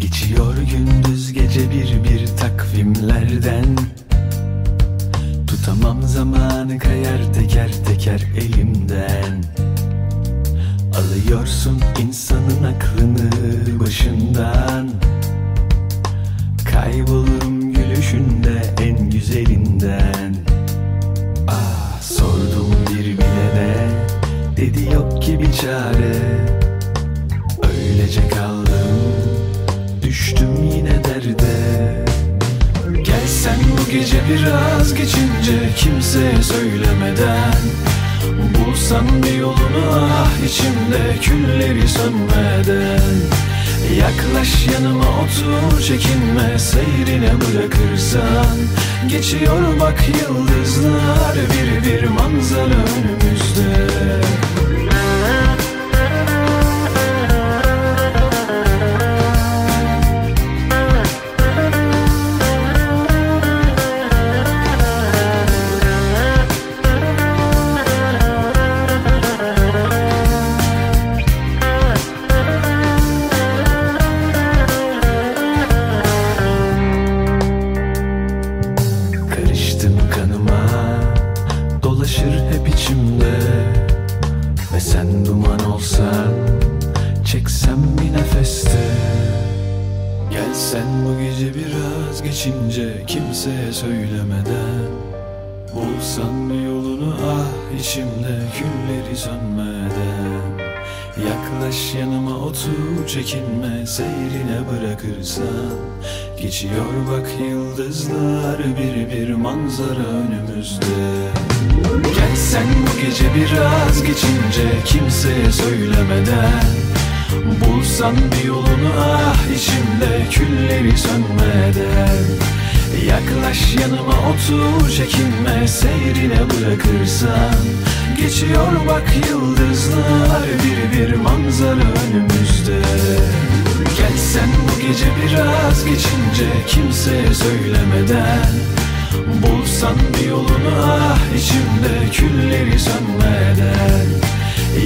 Geçiyor gündüz gece bir bir takvimlerden. Tutamam zamanı kayar teker teker elimden. Alıyorsun insanın aklını başından Dedi yok ki bir çare. Öylece kaldım. Düştüm yine derde. Gelsen bu gece biraz geçince Kimseye söylemeden. Bulsan bir yolunu ah içimde Külleri sönmeden. Yaklaş yanıma otur çekinme Seyrine bırakırsan. Geçiyor bak yıldızlar Bir bir manzara önümüzde Karıştın kanıma Dolaşır hep içimde. Ve sen duman olsan Çeksem bir nefeste. Gelsen bu gece biraz geçince Kimseye söylemeden. Bulsan yolunu ah içimde Külleri sönmeden Yaklaş yanıma otur çekinme Seyrine bırakırsan. Geçiyor bak yıldızlar Bir bir manzara önümüzde. Gelsen bu gece biraz geçince Kimseye söylemeden. Bulsan bir yolunu ah içimde Külleri sönmeden. Yaklaş yanıma otur çekinme Seyrine bırakırsan Geçiyor bak yıldızlar Bir bir manzara önümüzde. Gelsen bu gece biraz geçince Kimseye söylemeden. Bulsan bir yolunu ah içimde Külleri sönmeden.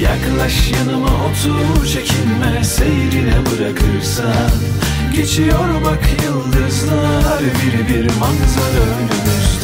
Yaklaş yanıma otur çekinme Seyrine bırakırsan. Geçiyor bak yıldızlar Bir bir manzara önümüzde